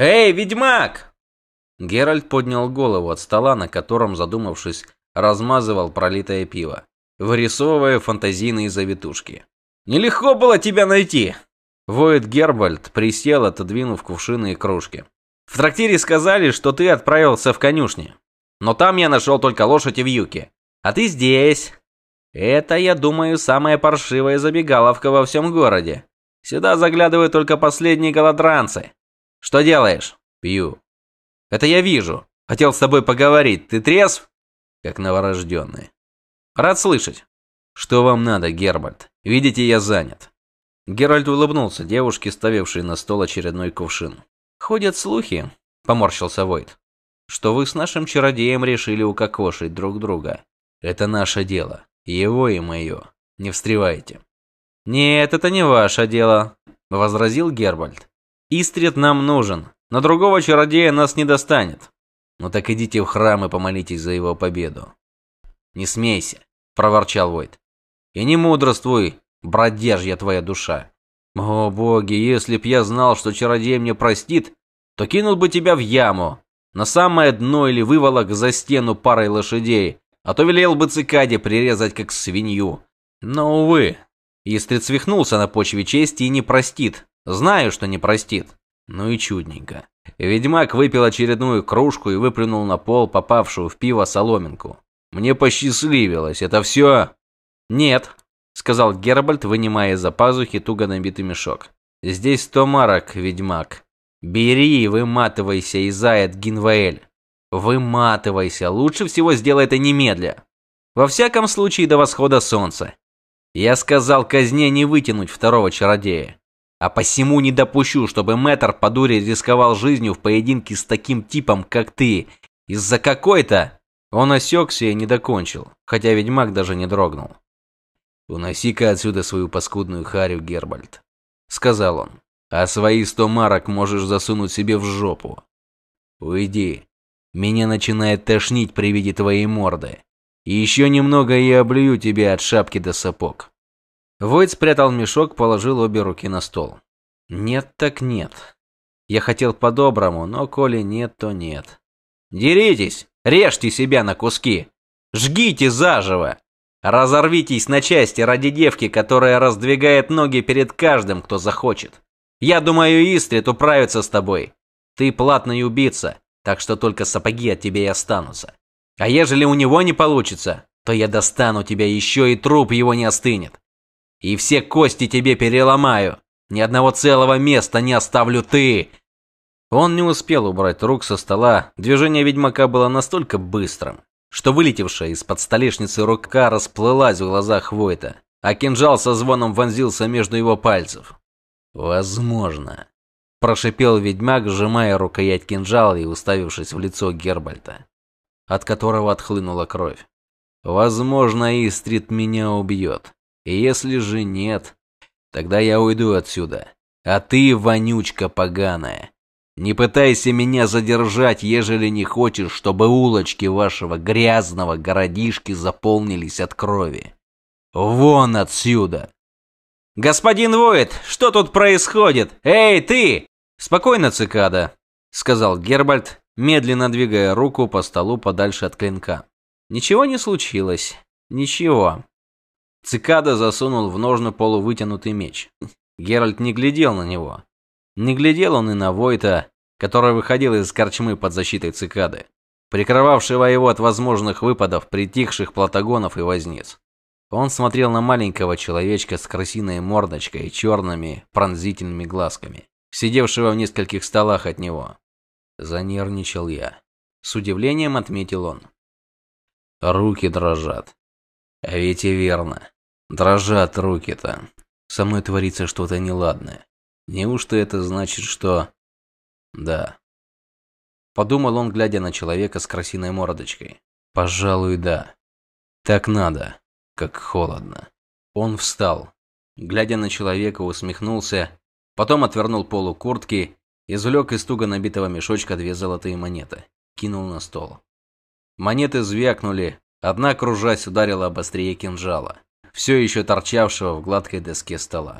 «Эй, ведьмак!» Геральт поднял голову от стола, на котором, задумавшись, размазывал пролитое пиво, вырисовывая фантазийные завитушки. «Нелегко было тебя найти!» Воет Гербальд присел, отодвинув кувшины и кружки. «В трактире сказали, что ты отправился в конюшни. Но там я нашел только лошадь и вьюки. А ты здесь. Это, я думаю, самая паршивая забегаловка во всем городе. Сюда заглядывают только последние голодранцы. Что делаешь? Пью. Это я вижу. Хотел с тобой поговорить. Ты трезв? Как новорожденный. Рад слышать. Что вам надо, Гербальд? Видите, я занят. Геральт улыбнулся девушке, ставившей на стол очередной кувшин. Ходят слухи, поморщился Войт, что вы с нашим чародеем решили укокошить друг друга. Это наше дело. Его и мое. Не встревайте. Нет, это не ваше дело, возразил Гербальд. Истрит нам нужен, но другого чародея нас не достанет. Ну так идите в храм и помолитесь за его победу. Не смейся, проворчал Войт. И не мудрствуй, бродяжья твоя душа. О боги, если б я знал, что чародей мне простит, то кинул бы тебя в яму, на самое дно или выволок за стену парой лошадей, а то велел бы цикаде прирезать как свинью. Но, увы, Истрид свихнулся на почве чести и не простит. Знаю, что не простит. Ну и чудненько. Ведьмак выпил очередную кружку и выплюнул на пол попавшую в пиво соломинку. Мне посчастливилось, это все? Нет, сказал Гербальд, вынимая из-за пазухи туго набитый мешок. Здесь сто марок, ведьмак. Бери и выматывайся, Изайд Гинваэль. Выматывайся, лучше всего сделай это немедля. Во всяком случае до восхода солнца. Я сказал казне не вытянуть второго чародея. А посему не допущу, чтобы мэтр по дуре рисковал жизнью в поединке с таким типом, как ты. Из-за какой-то... Он осекся и не докончил, хотя ведьмак даже не дрогнул. «Уноси-ка отсюда свою паскудную харю, Гербальд», — сказал он. «А свои сто марок можешь засунуть себе в жопу. Уйди, меня начинает тошнить при виде твоей морды. И еще немного я облюю тебя от шапки до сапог. Войт спрятал мешок, положил обе руки на стол. Нет так нет. Я хотел по-доброму, но коли нет, то нет. Деритесь, режьте себя на куски. Жгите заживо. Разорвитесь на части ради девки, которая раздвигает ноги перед каждым, кто захочет. Я думаю, Истрит управится с тобой. Ты платный убийца, так что только сапоги от тебя и останутся. А ежели у него не получится, то я достану тебя еще и труп его не остынет. И все кости тебе переломаю. Ни одного целого места не оставлю ты. Он не успел убрать рук со стола. Движение ведьмака было настолько быстрым, что вылетевшая из-под столешницы рука расплылась в глазах Войта, а кинжал со звоном вонзился между его пальцев. Возможно, Прошипел ведьмак, сжимая рукоять кинжала и уставившись в лицо Гербальта, от которого отхлынула кровь. «Возможно, Истрит меня убьет. И если же нет, тогда я уйду отсюда. А ты, вонючка поганая, не пытайся меня задержать, ежели не хочешь, чтобы улочки вашего грязного городишки заполнились от крови. Вон отсюда!» «Господин Воид, что тут происходит? Эй, ты! «Спокойно, цикада», — сказал Гербальд, медленно двигая руку по столу подальше от клинка. «Ничего не случилось. Ничего». Цикада засунул в ножны полувытянутый меч. Геральт не глядел на него. Не глядел он и на Войта, который выходил из корчмы под защитой цикады, прикрывавшего его от возможных выпадов притихших платагонов и возниц. Он смотрел на маленького человечка с крысиной мордочкой и черными пронзительными глазками сидевшего в нескольких столах от него. Занервничал я. С удивлением отметил он. Руки дрожат. А ведь и верно. Дрожат руки-то. Со мной творится что-то неладное. Неужто это значит, что... Да. Подумал он, глядя на человека с красиной мордочкой. Пожалуй, да. Так надо. Как холодно. Он встал. Глядя на человека, усмехнулся Потом отвернул полу куртки, извлек из туго набитого мешочка две золотые монеты, кинул на стол. Монеты звякнули, одна, кружась, ударила об острие кинжала, все еще торчавшего в гладкой доске стола.